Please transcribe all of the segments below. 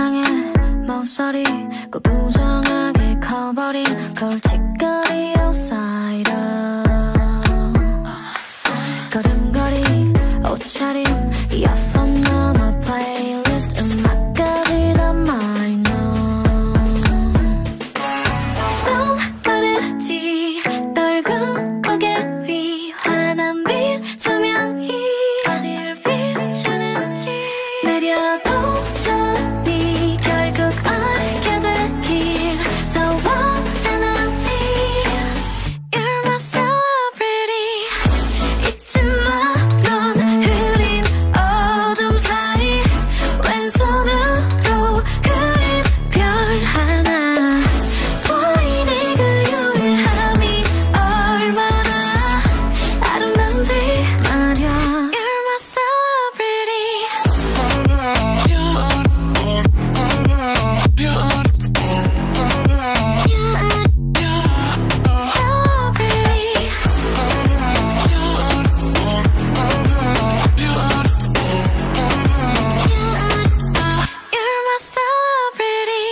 이상해 목소리 그 부정하게 커버린 걸칫거리 outsider 걸음걸이 옷차림 이어폰 넘어 플레이리스트 음악까지 다 minor 넌 빠르지 넓은 고개 위 환한 빛 조명이. 내려도 전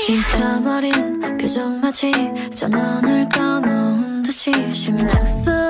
지켜버린 표정 마치 전원을 꺼놓은 듯이 심장 속